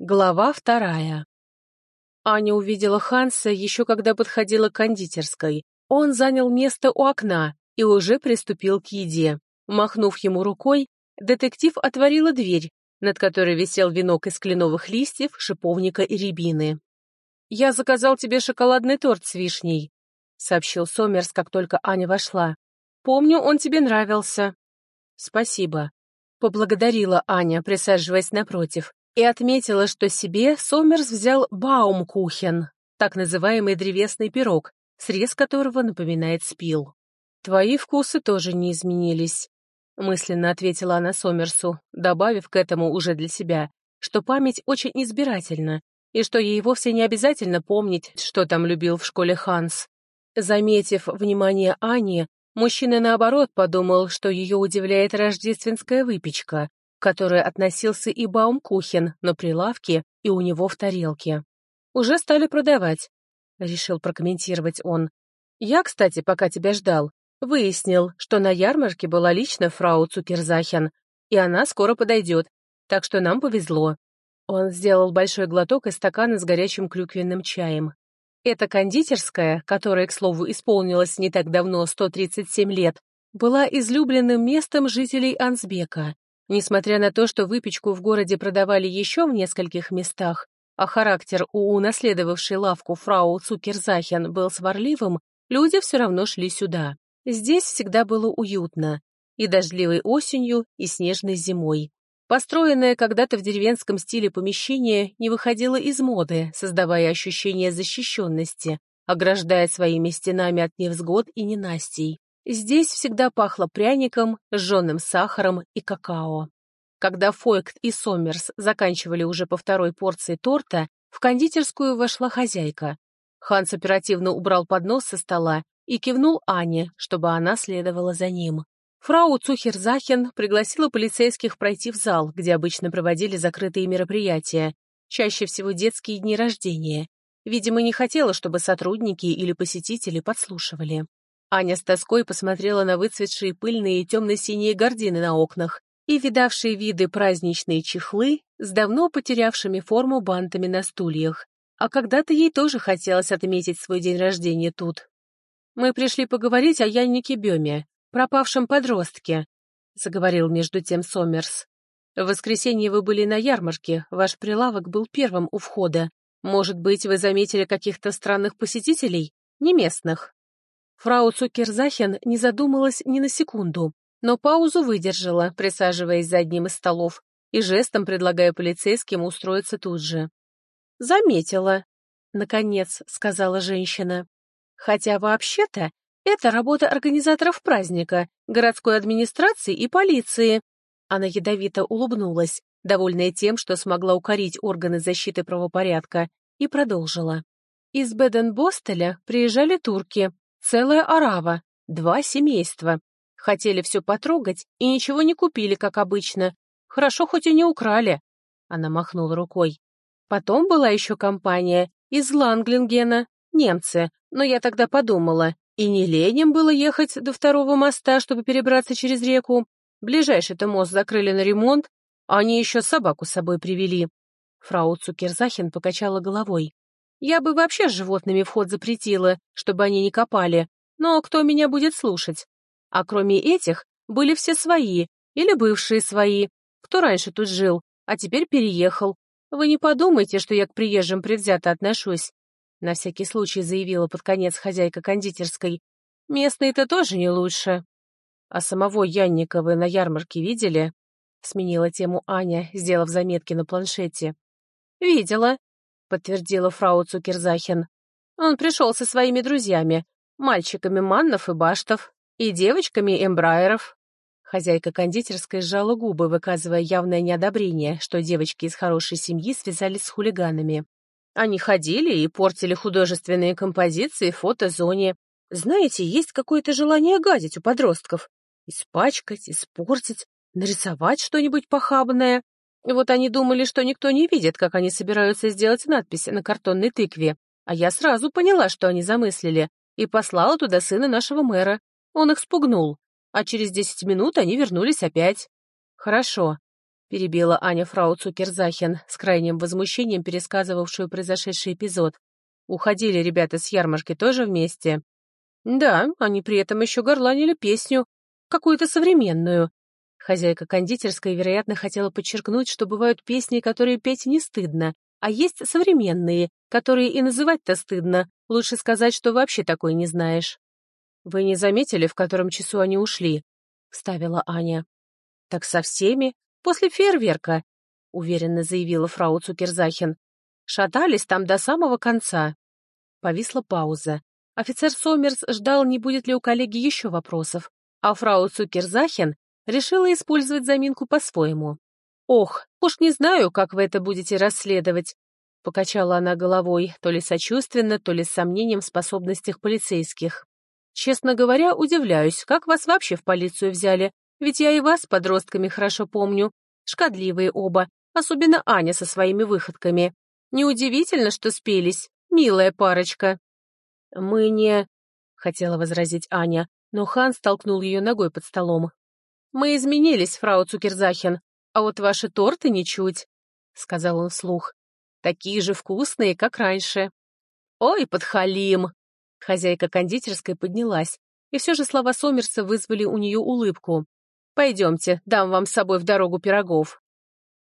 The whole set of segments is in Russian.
Глава вторая. Аня увидела Ханса еще когда подходила к кондитерской. Он занял место у окна и уже приступил к еде. Махнув ему рукой, детектив отворила дверь, над которой висел венок из кленовых листьев, шиповника и рябины. «Я заказал тебе шоколадный торт с вишней», — сообщил Сомерс, как только Аня вошла. «Помню, он тебе нравился». «Спасибо», — поблагодарила Аня, присаживаясь напротив и отметила, что себе Сомерс взял баумкухен, так называемый древесный пирог, срез которого напоминает спил. «Твои вкусы тоже не изменились», — мысленно ответила она Сомерсу, добавив к этому уже для себя, что память очень избирательна, и что ей вовсе не обязательно помнить, что там любил в школе Ханс. Заметив внимание Ани, мужчина, наоборот, подумал, что ее удивляет рождественская выпечка, которой относился и Баумкухен на прилавке и у него в тарелке. «Уже стали продавать», — решил прокомментировать он. «Я, кстати, пока тебя ждал, выяснил, что на ярмарке была лично фрау Цукерзахен, и она скоро подойдет, так что нам повезло». Он сделал большой глоток из стакана с горячим клюквенным чаем. Эта кондитерская, которая, к слову, исполнилась не так давно, 137 лет, была излюбленным местом жителей Ансбека. Несмотря на то, что выпечку в городе продавали еще в нескольких местах, а характер у унаследовавшей лавку фрау Цукерзахен был сварливым, люди все равно шли сюда. Здесь всегда было уютно. И дождливой осенью, и снежной зимой. Построенное когда-то в деревенском стиле помещение не выходило из моды, создавая ощущение защищенности, ограждая своими стенами от невзгод и ненастий. Здесь всегда пахло пряником, жженым сахаром и какао. Когда Фойкт и Сомерс заканчивали уже по второй порции торта, в кондитерскую вошла хозяйка. Ханс оперативно убрал поднос со стола и кивнул Ане, чтобы она следовала за ним. Фрау Цухерзахен пригласила полицейских пройти в зал, где обычно проводили закрытые мероприятия, чаще всего детские дни рождения. Видимо, не хотела, чтобы сотрудники или посетители подслушивали. Аня с тоской посмотрела на выцветшие пыльные и темно-синие гардины на окнах и видавшие виды праздничные чехлы с давно потерявшими форму бантами на стульях. А когда-то ей тоже хотелось отметить свой день рождения тут. «Мы пришли поговорить о Яннике Беме, пропавшем подростке», — заговорил между тем Сомерс. «В воскресенье вы были на ярмарке, ваш прилавок был первым у входа. Может быть, вы заметили каких-то странных посетителей? Не местных?» Фрау Цукерзахен не задумалась ни на секунду, но паузу выдержала, присаживаясь за одним из столов и жестом предлагая полицейским устроиться тут же. «Заметила», — наконец сказала женщина. «Хотя вообще-то это работа организаторов праздника, городской администрации и полиции». Она ядовито улыбнулась, довольная тем, что смогла укорить органы защиты правопорядка, и продолжила. Из Беден-Бостеля приезжали турки, Целая орава, два семейства. Хотели все потрогать и ничего не купили, как обычно. Хорошо, хоть и не украли. Она махнула рукой. Потом была еще компания из Ланглингена, немцы, но я тогда подумала, и не ленем было ехать до второго моста, чтобы перебраться через реку. Ближайший-то мост закрыли на ремонт, а они еще собаку с собой привели. Фрау Цукерзахин покачала головой. Я бы вообще с животными вход запретила, чтобы они не копали, но кто меня будет слушать? А кроме этих, были все свои, или бывшие свои, кто раньше тут жил, а теперь переехал. Вы не подумайте, что я к приезжим предвзято отношусь. На всякий случай заявила под конец хозяйка кондитерской. Местные-то тоже не лучше. А самого Янника вы на ярмарке видели? Сменила тему Аня, сделав заметки на планшете. Видела, — подтвердила фрау Цукерзахен. «Он пришел со своими друзьями, мальчиками Маннов и Баштов, и девочками Эмбрайеров». Хозяйка кондитерской сжала губы, выказывая явное неодобрение, что девочки из хорошей семьи связались с хулиганами. Они ходили и портили художественные композиции в фотозоне. Знаете, есть какое-то желание гадить у подростков. Испачкать, испортить, нарисовать что-нибудь похабное. Вот они думали, что никто не видит, как они собираются сделать надпись на картонной тыкве. А я сразу поняла, что они замыслили, и послала туда сына нашего мэра. Он их спугнул, а через десять минут они вернулись опять. Хорошо. — перебила Аня фрау Цукерзахен, с крайним возмущением пересказывавшую произошедший эпизод. «Уходили ребята с ярмарки тоже вместе?» «Да, они при этом еще горланили песню, какую-то современную». Хозяйка кондитерской, вероятно, хотела подчеркнуть, что бывают песни, которые петь не стыдно, а есть современные, которые и называть-то стыдно. Лучше сказать, что вообще такой не знаешь. «Вы не заметили, в котором часу они ушли?» — вставила Аня. «Так со всеми. После фейерверка», — уверенно заявила фрау Цукерзахин. «Шатались там до самого конца». Повисла пауза. Офицер Сомерс ждал, не будет ли у коллеги еще вопросов, а фрау Цукерзахин решила использовать заминку по-своему. «Ох, уж не знаю, как вы это будете расследовать», — покачала она головой, то ли сочувственно, то ли с сомнением в способностях полицейских. «Честно говоря, удивляюсь, как вас вообще в полицию взяли, ведь я и вас с подростками хорошо помню. Шкодливые оба, особенно Аня со своими выходками. Неудивительно, что спелись, милая парочка». «Мы не...» — хотела возразить Аня, но Хан столкнул ее ногой под столом. «Мы изменились, фрау Цукерзахен, а вот ваши торты ничуть», — сказал он вслух. «Такие же вкусные, как раньше». «Ой, подхалим!» Хозяйка кондитерской поднялась, и все же слова Сомерса вызвали у нее улыбку. «Пойдемте, дам вам с собой в дорогу пирогов».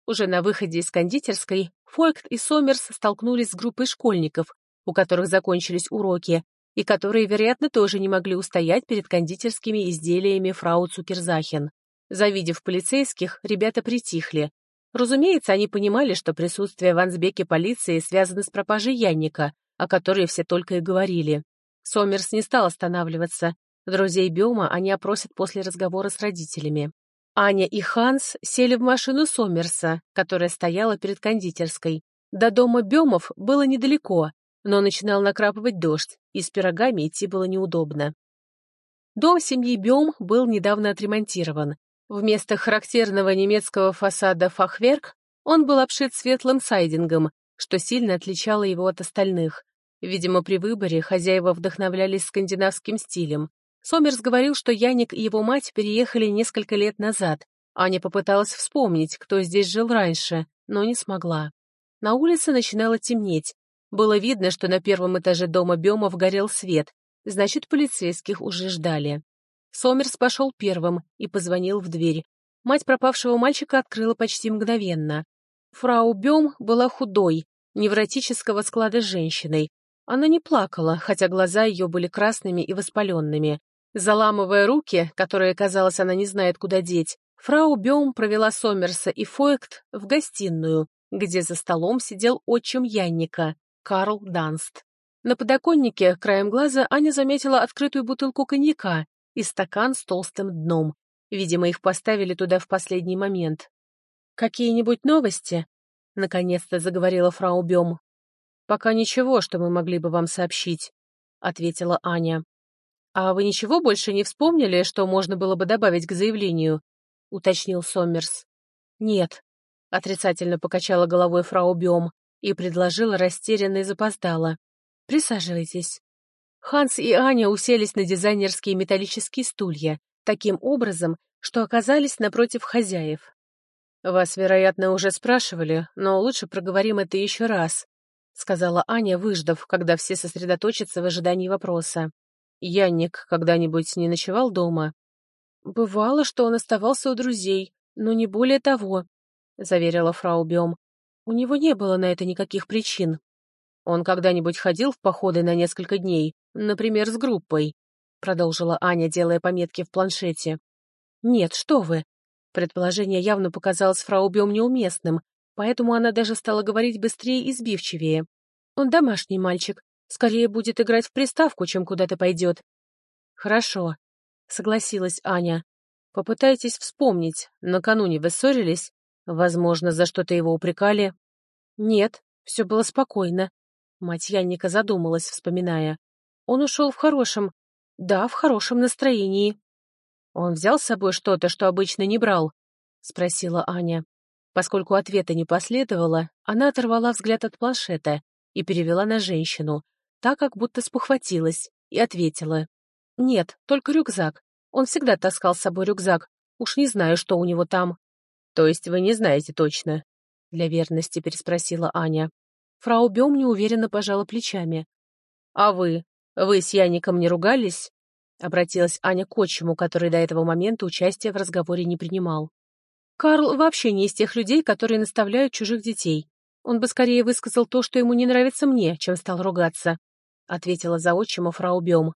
Уже на выходе из кондитерской Фойкт и Сомерс столкнулись с группой школьников, у которых закончились уроки, и которые, вероятно, тоже не могли устоять перед кондитерскими изделиями фрау Цукерзахен. Завидев полицейских, ребята притихли. Разумеется, они понимали, что присутствие в Ансбеке полиции связано с пропажей Янника, о которой все только и говорили. Сомерс не стал останавливаться. Друзей Бема они опросят после разговора с родителями. Аня и Ханс сели в машину Сомерса, которая стояла перед кондитерской. До дома Бемов было недалеко, но начинал накрапывать дождь, и с пирогами идти было неудобно. Дом семьи Бем был недавно отремонтирован, Вместо характерного немецкого фасада фахверк он был обшит светлым сайдингом, что сильно отличало его от остальных. Видимо, при выборе хозяева вдохновлялись скандинавским стилем. Сомерс говорил, что Яник и его мать переехали несколько лет назад. Аня попыталась вспомнить, кто здесь жил раньше, но не смогла. На улице начинало темнеть. Было видно, что на первом этаже дома Бемов горел свет, значит, полицейских уже ждали. Сомерс пошел первым и позвонил в дверь. Мать пропавшего мальчика открыла почти мгновенно. Фрау Бем была худой, невротического склада женщиной. Она не плакала, хотя глаза ее были красными и воспаленными. Заламывая руки, которые, казалось, она не знает, куда деть, фрау Бем провела Сомерса и Фоект в гостиную, где за столом сидел отчим Янника, Карл Данст. На подоконнике, краем глаза, Аня заметила открытую бутылку коньяка и стакан с толстым дном. Видимо, их поставили туда в последний момент. «Какие-нибудь новости?» — наконец-то заговорила фрау Бем. «Пока ничего, что мы могли бы вам сообщить», — ответила Аня. «А вы ничего больше не вспомнили, что можно было бы добавить к заявлению?» — уточнил Сомерс. «Нет», — отрицательно покачала головой фрау Бем и предложила растерянно и запоздала. «Присаживайтесь». Ханс и Аня уселись на дизайнерские металлические стулья, таким образом, что оказались напротив хозяев. «Вас, вероятно, уже спрашивали, но лучше проговорим это еще раз», сказала Аня, выждав, когда все сосредоточатся в ожидании вопроса. «Янник когда-нибудь не ночевал дома?» «Бывало, что он оставался у друзей, но не более того», заверила фрау Бем. «У него не было на это никаких причин». «Он когда-нибудь ходил в походы на несколько дней, например, с группой?» — продолжила Аня, делая пометки в планшете. «Нет, что вы!» Предположение явно показалось фрау Бем неуместным, поэтому она даже стала говорить быстрее и сбивчивее. «Он домашний мальчик, скорее будет играть в приставку, чем куда-то пойдет». «Хорошо», — согласилась Аня. «Попытайтесь вспомнить, накануне вы ссорились? Возможно, за что-то его упрекали?» «Нет, все было спокойно. Мать Янника задумалась, вспоминая. Он ушел в хорошем... Да, в хорошем настроении. Он взял с собой что-то, что обычно не брал? Спросила Аня. Поскольку ответа не последовало, она оторвала взгляд от планшета и перевела на женщину, так как будто спохватилась, и ответила. «Нет, только рюкзак. Он всегда таскал с собой рюкзак. Уж не знаю, что у него там». То есть вы не знаете точно? Для верности переспросила Аня. Фрау Бем неуверенно пожала плечами. А вы? Вы с Яником не ругались? Обратилась Аня к отчиму, который до этого момента участия в разговоре не принимал. Карл вообще не из тех людей, которые наставляют чужих детей. Он бы скорее высказал то, что ему не нравится мне, чем стал ругаться, — ответила за отчима фрау Бем.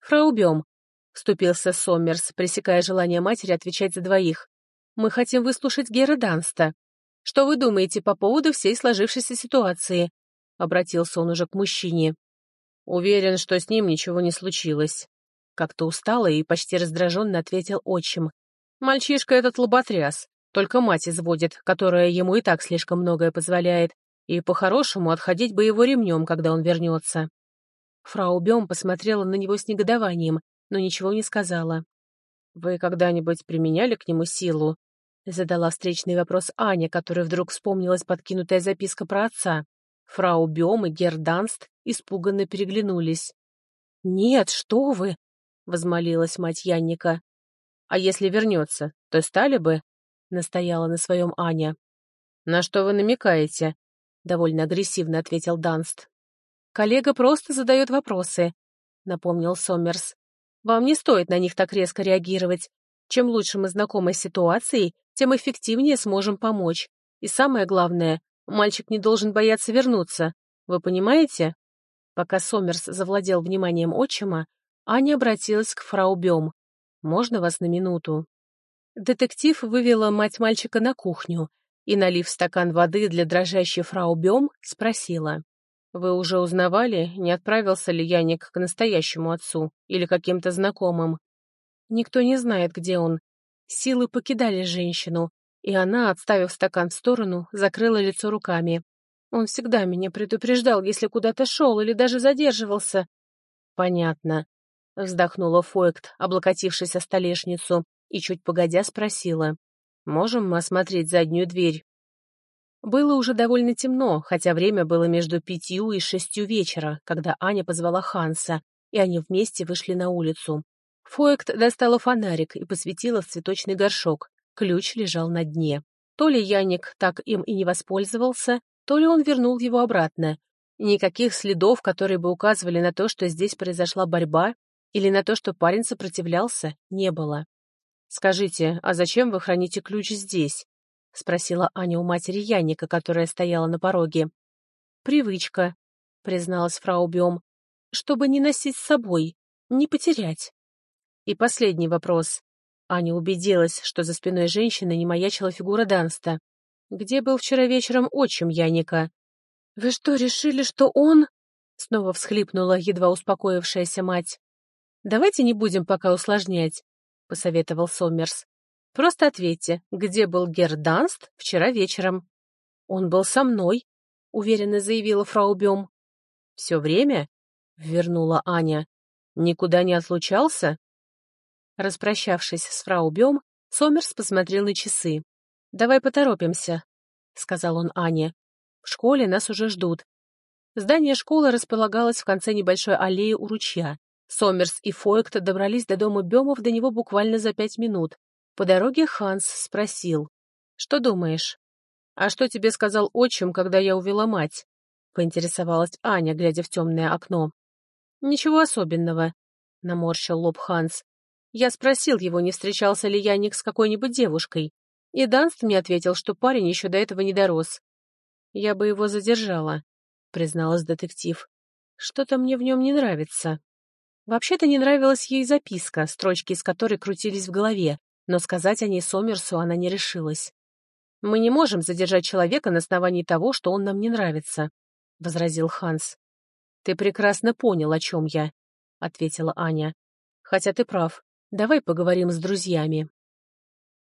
Фрау Бем, — вступился Соммерс, пресекая желание матери отвечать за двоих. «Мы хотим выслушать Гера Данста. Что вы думаете по поводу всей сложившейся ситуации?» — обратился он уже к мужчине. «Уверен, что с ним ничего не случилось». Как-то устало и почти раздраженно ответил отчим. Мальчишка этот лоботряс, только мать изводит, которая ему и так слишком многое позволяет, и по-хорошему отходить бы его ремнем, когда он вернется. Фрау Бем посмотрела на него с негодованием, но ничего не сказала. «Вы когда-нибудь применяли к нему силу?» Задала встречный вопрос Аня, которой вдруг вспомнилась подкинутая записка про отца. Фрау Бем и Герданст испуганно переглянулись. «Нет, что вы!» — возмолилась мать Янника. А если вернется, то стали бы?» — настояла на своем Аня. «На что вы намекаете?» — довольно агрессивно ответил Данст. «Коллега просто задает вопросы», — напомнил Сомерс. «Вам не стоит на них так резко реагировать. Чем лучше мы знакомы с ситуацией, тем эффективнее сможем помочь. И самое главное, мальчик не должен бояться вернуться. Вы понимаете?» Пока Сомерс завладел вниманием отчима, Аня обратилась к фрау Бем. Можно вас на минуту?» Детектив вывела мать мальчика на кухню и, налив стакан воды для дрожащей фрау Бем, спросила. «Вы уже узнавали, не отправился ли Яник к настоящему отцу или каким-то знакомым?» «Никто не знает, где он. Силы покидали женщину, и она, отставив стакан в сторону, закрыла лицо руками. Он всегда меня предупреждал, если куда-то шел или даже задерживался. Понятно. Вздохнула Фойкт, облокотившись о столешницу, и чуть погодя спросила. «Можем мы осмотреть заднюю дверь?» Было уже довольно темно, хотя время было между пятью и шестью вечера, когда Аня позвала Ханса, и они вместе вышли на улицу. Фойкт достала фонарик и посветила в цветочный горшок. Ключ лежал на дне. То ли Яник так им и не воспользовался, то ли он вернул его обратно. Никаких следов, которые бы указывали на то, что здесь произошла борьба, или на то, что парень сопротивлялся, не было. «Скажите, а зачем вы храните ключ здесь?» — спросила Аня у матери Яника, которая стояла на пороге. «Привычка», — призналась фрау Бем, — «чтобы не носить с собой, не потерять». И последний вопрос. Аня убедилась, что за спиной женщины не маячила фигура Данста. «Где был вчера вечером отчим Яника?» «Вы что, решили, что он...» Снова всхлипнула едва успокоившаяся мать. «Давайте не будем пока усложнять», — посоветовал Сомерс. «Просто ответьте, где был Герданст вчера вечером?» «Он был со мной», — уверенно заявила фрау Бем. «Все время?» — вернула Аня. «Никуда не отлучался?» Распрощавшись с фрау Бем, Сомерс посмотрел на часы. «Давай поторопимся», — сказал он Ане. «В школе нас уже ждут». Здание школы располагалось в конце небольшой аллеи у ручья. Сомерс и Фойкт добрались до дома Бемов до него буквально за пять минут. По дороге Ханс спросил. «Что думаешь?» «А что тебе сказал отчим, когда я увела мать?» — поинтересовалась Аня, глядя в темное окно. «Ничего особенного», — наморщил лоб Ханс. «Я спросил его, не встречался ли Яник с какой-нибудь девушкой, и Данст мне ответил, что парень еще до этого не дорос. Я бы его задержала», — призналась детектив. «Что-то мне в нем не нравится». Вообще-то не нравилась ей записка, строчки из которой крутились в голове, но сказать о ней Сомерсу она не решилась. «Мы не можем задержать человека на основании того, что он нам не нравится», — возразил Ханс. «Ты прекрасно понял, о чем я», — ответила Аня. «Хотя ты прав. Давай поговорим с друзьями».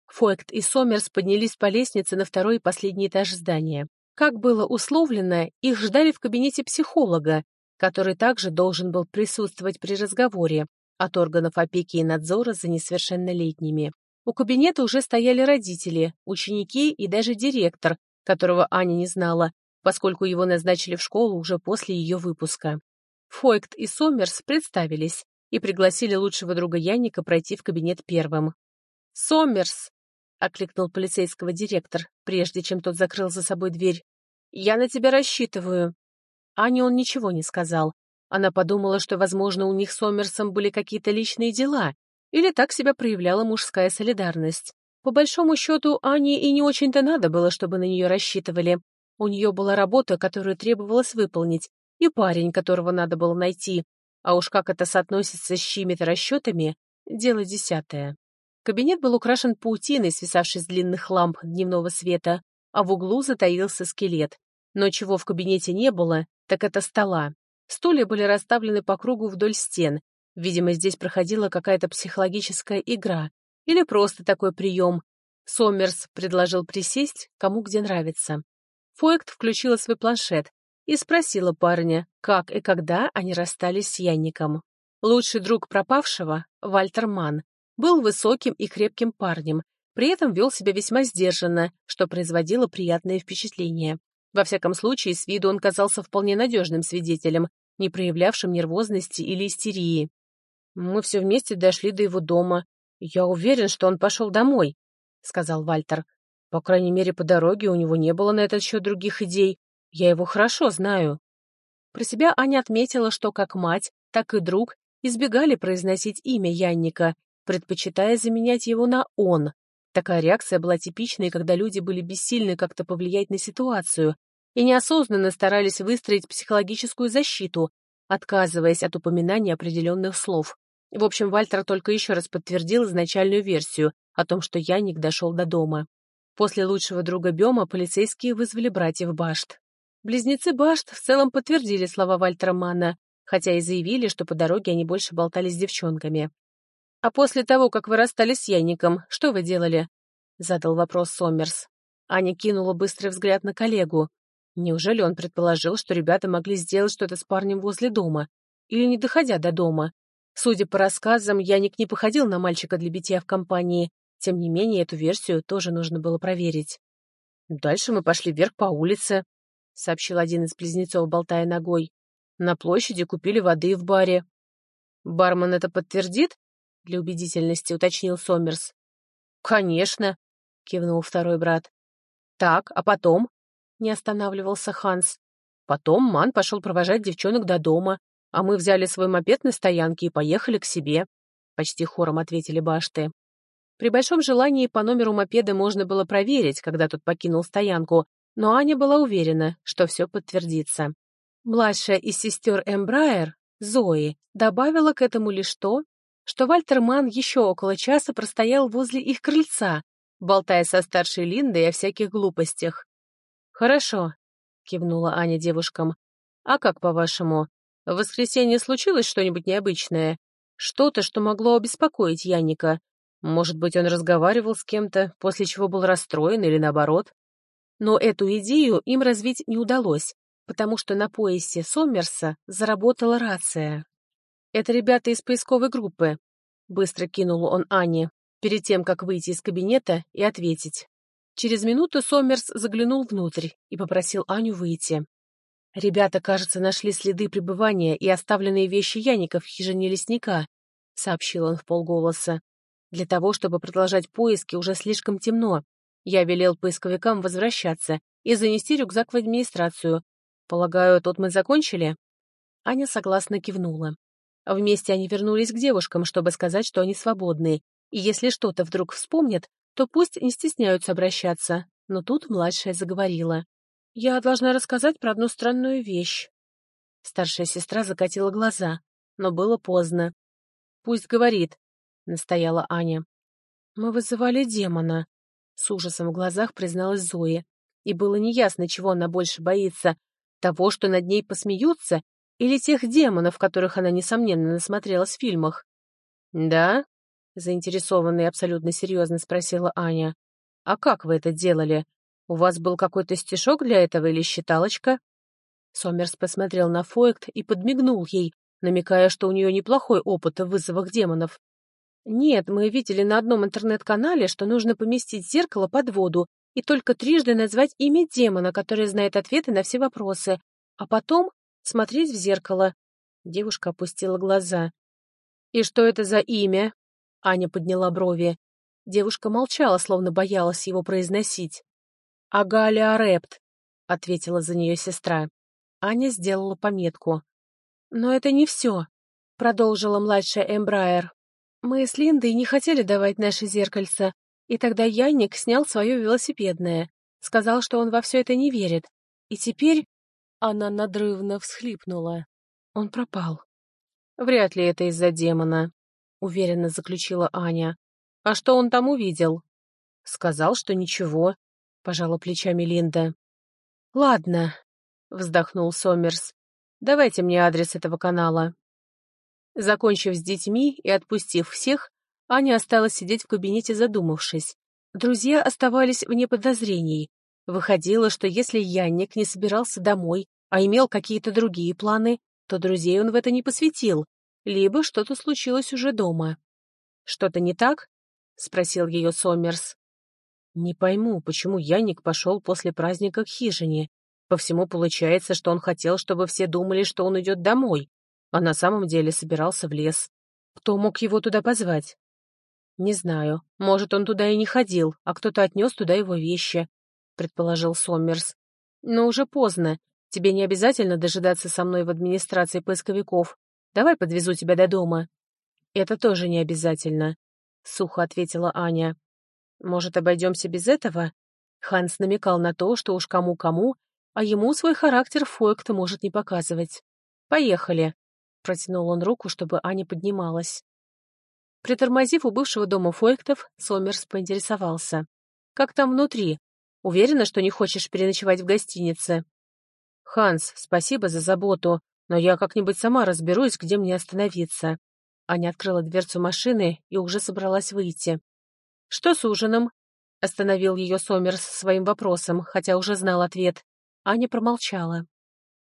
Фойкт и Сомерс поднялись по лестнице на второй и последний этаж здания. Как было условлено, их ждали в кабинете психолога, который также должен был присутствовать при разговоре от органов опеки и надзора за несовершеннолетними. У кабинета уже стояли родители, ученики и даже директор, которого Аня не знала, поскольку его назначили в школу уже после ее выпуска. Фойкт и Сомерс представились и пригласили лучшего друга Янника пройти в кабинет первым. «Сомерс!» — окликнул полицейского директор, прежде чем тот закрыл за собой дверь. «Я на тебя рассчитываю». Ане он ничего не сказал. Она подумала, что, возможно, у них с Омерсом были какие-то личные дела, или так себя проявляла мужская солидарность. По большому счету, Ане и не очень-то надо было, чтобы на нее рассчитывали. У нее была работа, которую требовалось выполнить, и парень, которого надо было найти. А уж как это соотносится с чьими-то расчетами, дело десятое. Кабинет был украшен паутиной, свисавшей с длинных ламп дневного света, а в углу затаился скелет. Но чего в кабинете не было, так это стола. Стулья были расставлены по кругу вдоль стен. Видимо, здесь проходила какая-то психологическая игра. Или просто такой прием. Сомерс предложил присесть, кому где нравится. Фоект включила свой планшет и спросила парня, как и когда они расстались с Янником. Лучший друг пропавшего, Вальтер Манн, был высоким и крепким парнем, при этом вел себя весьма сдержанно, что производило приятное впечатление. Во всяком случае, с виду он казался вполне надежным свидетелем, не проявлявшим нервозности или истерии. «Мы все вместе дошли до его дома. Я уверен, что он пошел домой», — сказал Вальтер. По крайней мере, по дороге у него не было на этот счет других идей. Я его хорошо знаю. Про себя Аня отметила, что как мать, так и друг избегали произносить имя Янника, предпочитая заменять его на «он». Такая реакция была типичной, когда люди были бессильны как-то повлиять на ситуацию и неосознанно старались выстроить психологическую защиту, отказываясь от упоминания определенных слов. В общем, Вальтер только еще раз подтвердил изначальную версию о том, что Янник дошел до дома. После лучшего друга Бема полицейские вызвали братьев Башт. Близнецы Башт в целом подтвердили слова Вальтера Манна, хотя и заявили, что по дороге они больше болтали с девчонками. «А после того, как вы расстались с Яйником, что вы делали?» — задал вопрос Сомерс. Аня кинула быстрый взгляд на коллегу. Неужели он предположил, что ребята могли сделать что-то с парнем возле дома? Или не доходя до дома? Судя по рассказам, Яник не походил на мальчика для битья в компании, тем не менее, эту версию тоже нужно было проверить. «Дальше мы пошли вверх по улице», — сообщил один из близнецов, болтая ногой. «На площади купили воды в баре». «Бармен это подтвердит?» — для убедительности уточнил Сомерс. «Конечно», — кивнул второй брат. «Так, а потом?» — не останавливался Ханс. «Потом Ман пошел провожать девчонок до дома, а мы взяли свой мопед на стоянке и поехали к себе», — почти хором ответили башты. При большом желании по номеру мопеда можно было проверить, когда тот покинул стоянку, но Аня была уверена, что все подтвердится. Младшая из сестер Эмбрайер, Зои, добавила к этому лишь то, что Вальтер Ман еще около часа простоял возле их крыльца, болтая со старшей Линдой о всяких глупостях. «Хорошо», — кивнула Аня девушкам. «А как, по-вашему, в воскресенье случилось что-нибудь необычное? Что-то, что могло обеспокоить Яника? Может быть, он разговаривал с кем-то, после чего был расстроен или наоборот. Но эту идею им развить не удалось, потому что на поясе Сомерса заработала рация. «Это ребята из поисковой группы», — быстро кинул он Ане, перед тем, как выйти из кабинета и ответить. Через минуту Сомерс заглянул внутрь и попросил Аню выйти. «Ребята, кажется, нашли следы пребывания и оставленные вещи Яника в хижине лесника», — сообщил он в полголоса. Для того, чтобы продолжать поиски, уже слишком темно. Я велел поисковикам возвращаться и занести рюкзак в администрацию. Полагаю, тут мы закончили?» Аня согласно кивнула. Вместе они вернулись к девушкам, чтобы сказать, что они свободны, и если что-то вдруг вспомнят, то пусть не стесняются обращаться. Но тут младшая заговорила. «Я должна рассказать про одну странную вещь». Старшая сестра закатила глаза, но было поздно. «Пусть говорит», настояла Аня. «Мы вызывали демона», — с ужасом в глазах призналась Зоя. И было неясно, чего она больше боится — того, что над ней посмеются, или тех демонов, которых она, несомненно, насмотрелась в фильмах. «Да?» — заинтересованно и абсолютно серьезно спросила Аня. «А как вы это делали? У вас был какой-то стишок для этого или считалочка?» Сомерс посмотрел на Фоект и подмигнул ей, намекая, что у нее неплохой опыт в вызовах демонов. Нет, мы видели на одном интернет-канале, что нужно поместить зеркало под воду и только трижды назвать имя демона, который знает ответы на все вопросы, а потом смотреть в зеркало. Девушка опустила глаза. «И что это за имя?» Аня подняла брови. Девушка молчала, словно боялась его произносить. «Агаля Арепт», — ответила за нее сестра. Аня сделала пометку. «Но это не все», — продолжила младшая Эмбрайер. «Мы с Линдой не хотели давать наше зеркальце, и тогда Янник снял свое велосипедное, сказал, что он во все это не верит. И теперь...» Она надрывно всхлипнула. Он пропал. «Вряд ли это из-за демона», — уверенно заключила Аня. «А что он там увидел?» «Сказал, что ничего», — пожала плечами Линда. «Ладно», — вздохнул Сомерс. «Давайте мне адрес этого канала». Закончив с детьми и отпустив всех, Аня осталась сидеть в кабинете, задумавшись. Друзья оставались вне подозрений. Выходило, что если Янник не собирался домой, а имел какие-то другие планы, то друзей он в это не посвятил, либо что-то случилось уже дома. «Что-то не так?» — спросил ее Сомерс. «Не пойму, почему Яник пошел после праздника к хижине. По всему получается, что он хотел, чтобы все думали, что он идет домой, а на самом деле собирался в лес. Кто мог его туда позвать?» «Не знаю. Может, он туда и не ходил, а кто-то отнес туда его вещи», — предположил Сомерс. «Но уже поздно. Тебе не обязательно дожидаться со мной в администрации поисковиков. Давай подвезу тебя до дома». «Это тоже не обязательно», — сухо ответила Аня. «Может, обойдемся без этого?» Ханс намекал на то, что уж кому-кому, а ему свой характер Фойкта может не показывать. «Поехали», — протянул он руку, чтобы Аня поднималась. Притормозив у бывшего дома Фойктов, Сомерс поинтересовался. «Как там внутри? Уверена, что не хочешь переночевать в гостинице?» «Ханс, спасибо за заботу, но я как-нибудь сама разберусь, где мне остановиться». Аня открыла дверцу машины и уже собралась выйти. «Что с ужином?» — остановил ее Сомерс своим вопросом, хотя уже знал ответ. Аня промолчала.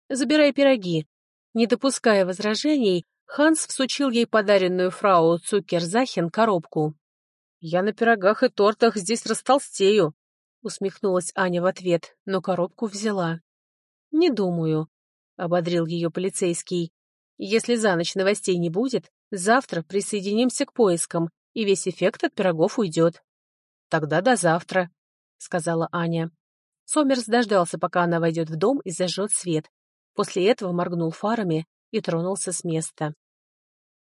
«Забирай пироги». Не допуская возражений, Ханс всучил ей подаренную фрау Цукерзахен коробку. «Я на пирогах и тортах здесь растолстею», — усмехнулась Аня в ответ, но коробку взяла. «Не думаю», — ободрил ее полицейский. «Если за ночь новостей не будет, завтра присоединимся к поискам, и весь эффект от пирогов уйдет». «Тогда до завтра», — сказала Аня. Сомерс дождался, пока она войдет в дом и зажжет свет. После этого моргнул фарами и тронулся с места.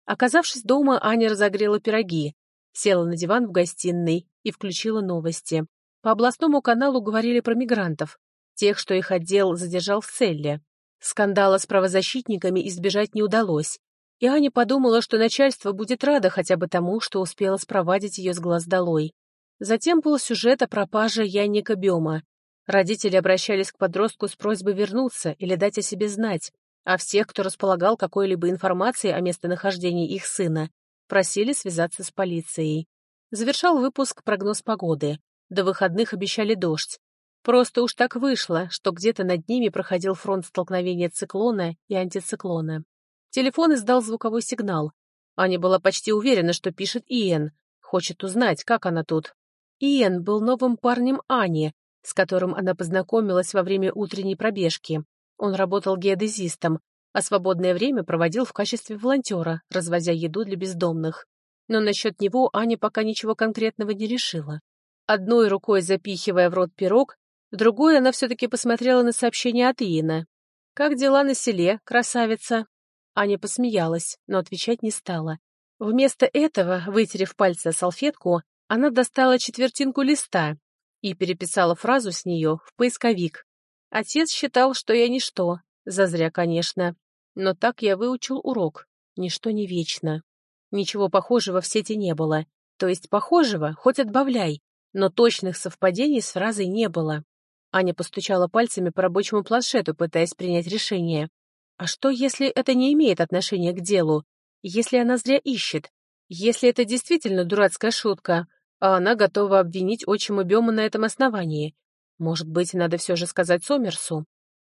Оказавшись дома, Аня разогрела пироги, села на диван в гостиной и включила новости. По областному каналу говорили про мигрантов тех, что их отдел задержал в Селле. Скандала с правозащитниками избежать не удалось, и Аня подумала, что начальство будет радо хотя бы тому, что успело спровадить ее с глаз долой. Затем был сюжет о пропаже Янника Бема. Родители обращались к подростку с просьбой вернуться или дать о себе знать, а всех, кто располагал какой-либо информацией о местонахождении их сына, просили связаться с полицией. Завершал выпуск прогноз погоды. До выходных обещали дождь, Просто уж так вышло, что где-то над ними проходил фронт столкновения циклона и антициклона. Телефон издал звуковой сигнал. Аня была почти уверена, что пишет Иэн. Хочет узнать, как она тут. Иэн был новым парнем Ани, с которым она познакомилась во время утренней пробежки. Он работал геодезистом, а свободное время проводил в качестве волонтера, развозя еду для бездомных. Но насчет него Аня пока ничего конкретного не решила. Одной рукой запихивая в рот пирог, другой она все-таки посмотрела на сообщение от Иена. «Как дела на селе, красавица?» Аня посмеялась, но отвечать не стала. Вместо этого, вытерев пальцы о салфетку, она достала четвертинку листа и переписала фразу с нее в поисковик. Отец считал, что я ничто, зазря, конечно. Но так я выучил урок. Ничто не вечно. Ничего похожего в сети не было. То есть похожего хоть отбавляй, но точных совпадений с фразой не было. Аня постучала пальцами по рабочему планшету, пытаясь принять решение. А что, если это не имеет отношения к делу? Если она зря ищет? Если это действительно дурацкая шутка, а она готова обвинить отчима Бема на этом основании? Может быть, надо все же сказать Сомерсу?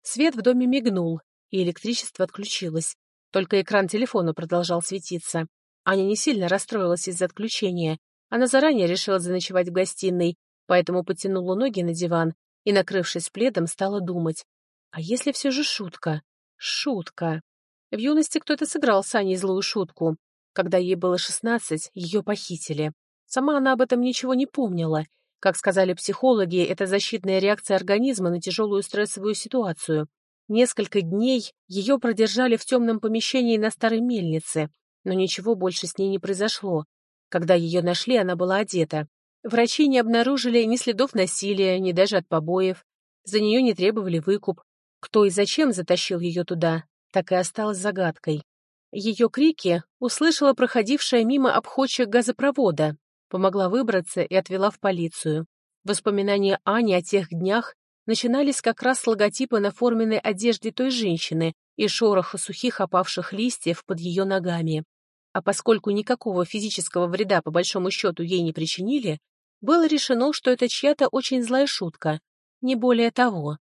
Свет в доме мигнул, и электричество отключилось. Только экран телефона продолжал светиться. Аня не сильно расстроилась из-за отключения. Она заранее решила заночевать в гостиной, поэтому потянула ноги на диван и, накрывшись пледом, стала думать. А если все же шутка? Шутка. В юности кто-то сыграл с Аней злую шутку. Когда ей было шестнадцать, ее похитили. Сама она об этом ничего не помнила. Как сказали психологи, это защитная реакция организма на тяжелую стрессовую ситуацию. Несколько дней ее продержали в темном помещении на старой мельнице, но ничего больше с ней не произошло. Когда ее нашли, она была одета. Врачи не обнаружили ни следов насилия, ни даже от побоев. За нее не требовали выкуп. Кто и зачем затащил ее туда, так и осталось загадкой. Ее крики услышала проходившая мимо обходчик газопровода, помогла выбраться и отвела в полицию. Воспоминания Ани о тех днях начинались как раз с логотипа на форменной одежде той женщины и шороха сухих опавших листьев под ее ногами. А поскольку никакого физического вреда по большому счету ей не причинили, было решено, что это чья-то очень злая шутка, не более того.